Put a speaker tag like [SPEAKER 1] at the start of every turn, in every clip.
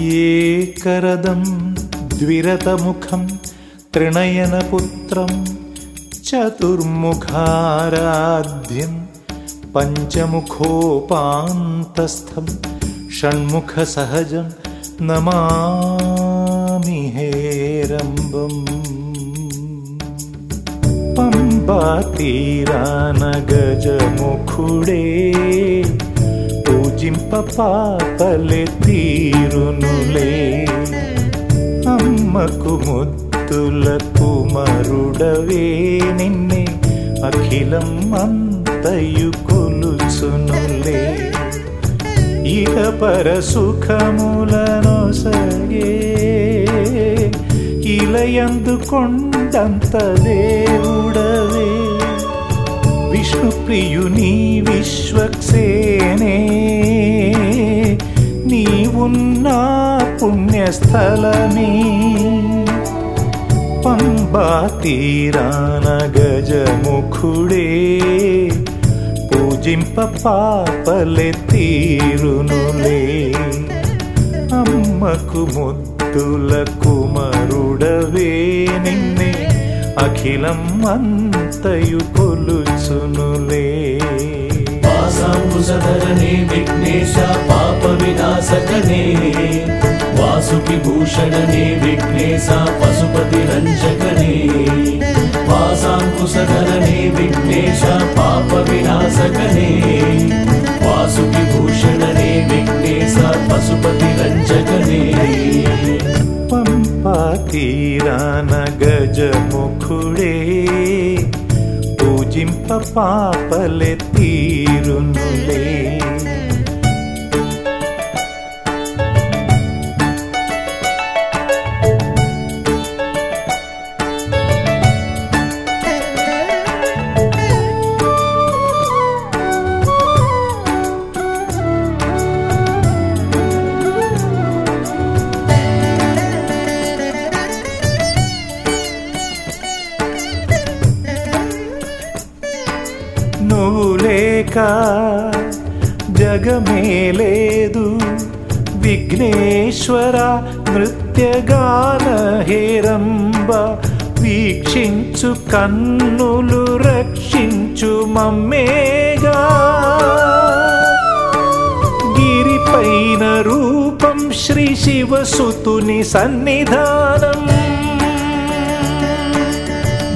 [SPEAKER 1] एकरदं द्विरतमुखं त्रिणयनपुत्रं चतुर्मुखाराध्यं पञ्चमुखोपान्तस्थं षण्मुखसहजं नमामि हेरम्बम् पम्बातीरानगजमुखुडे పూజింప పాపలే తీరునులే. అమ్మకు ముద్దుల కుమరుడవే నిన్నే. అఖిలం అంతయు కొలుచునులే. ఇక పర సుఖములను సగే ఇలయందు కొండంత దేవుడవే విష్ణుప్రియుని విశ్వక్సేనే. నీవున్న పుణ్యస్థలమే పంబా తీరాన గజముఖుడే. పూజింప పాపలే తీరునులే. అమ్మకు ముద్దుల కుమరుడవే నిన్నే. అఖిలం అంతయు కొలుచునులే
[SPEAKER 2] వాసాంకుశధరనే విఘ్నేశ పాప వినాశకనే వాసుకి భూషణనే విఘ్నేశ పశుపతి రంజకనే వాసాంకుశధరనే విఘ్నేశ పాప వినాశకనే వాసుకి భూషణనే విఘ్నేశ పశుపతి రంజకనే
[SPEAKER 1] పంపా తీరాన గజముఖుడే పూజింప పాపలే లేక జగమే లేదు. విఘ్నేశ్వర నృత్యగాన హేరంబ వీక్షించు కన్నులు రక్షించు మమ్మేగా గిరిపైన రూపం శ్రీ శివసుతుని సన్నిధానం.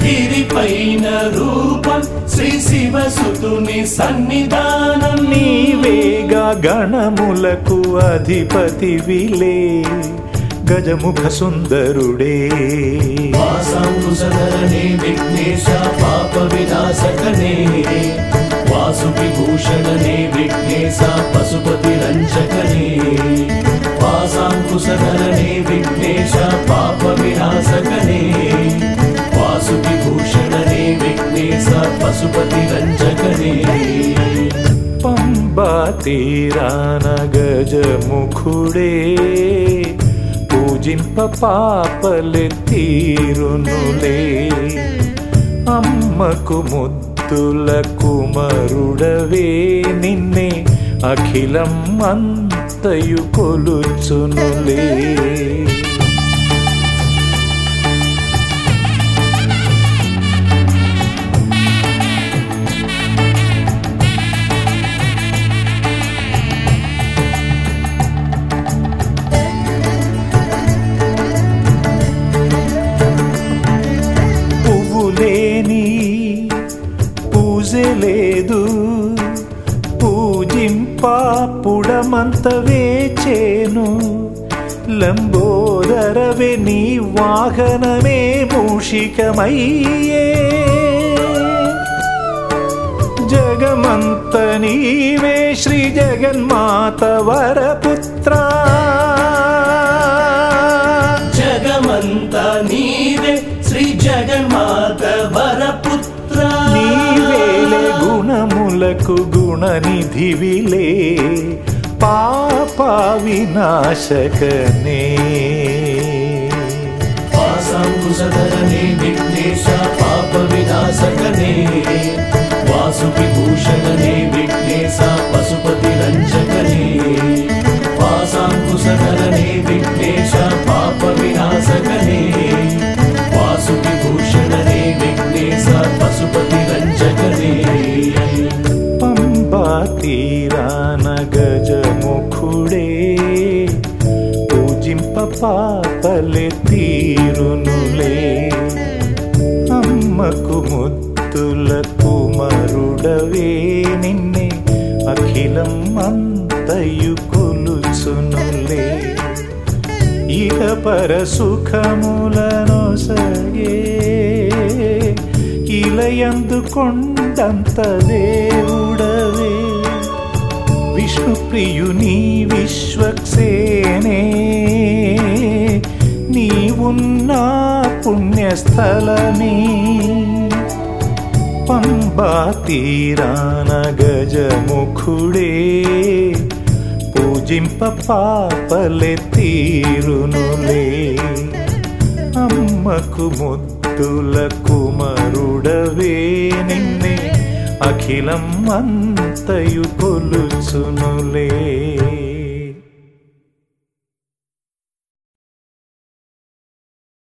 [SPEAKER 2] గిరిపైన రూపం శ్రీ శివసుతుని సన్నిధానం.
[SPEAKER 1] నీవేగా గణములకు అధిపతి విలే గజముఖ సుందరుడే.
[SPEAKER 2] వాసాంకుశధరనే విఘ్నేశ పాప వినాశకనే వాసుకి భూషణనే విఘ్నేశ పశుపతి రంజకనే. వాసాంకుశధరనే పశుపతి రంజకనే.
[SPEAKER 1] పంబా తీరాన గజముఖుడే పూజింప పాపలు తీరునులే. అమ్మకు ముద్దుల కుమరుడవే నిన్నే. అఖిలం అంతయు కొలుచునులే. లేదు. పూజింప పుడమంత వేచేను. లంబోదరవే నీ వాహనమే మూషికమయ్యే. జగమంత నీవే శ్రీ జగన్మాత వరపుత్ర.
[SPEAKER 2] జగమంత నీవే శ్రీ జగన్మాత
[SPEAKER 1] గుణములకు గుణనిధివిలే పాప వినాశకనే
[SPEAKER 2] వాసాంకుశధరనే విఘ్నేశ పాప వినాశకనే వాసుకి భూషణనే విఘ్నేశ పశుపతి రంజకనే పాశాంకుశధరనే విఘ్నేశ పాప వినాశకనే వాసువిభూషణనే విఘ్నేశ పశుపతి రంజకనే
[SPEAKER 1] పాపలే తీరునులే. అమ్మకు ముద్దుల కుమరుడవే నిన్నే. అఖిలం అంతయు కొలుచునులే. ఇక పర సుఖములను సగే ఇలయందుకొండంత దేవుడవే. విష్ణు ప్రియుని పుణ్యస్థలమే పంబా తీరాన గజముఖుడే పూజింప పాపలే తీరునులే. అమ్మకు ముద్దుల కుమరుడవే నిన్నే అఖిలం అంతయు కొలుచునులే.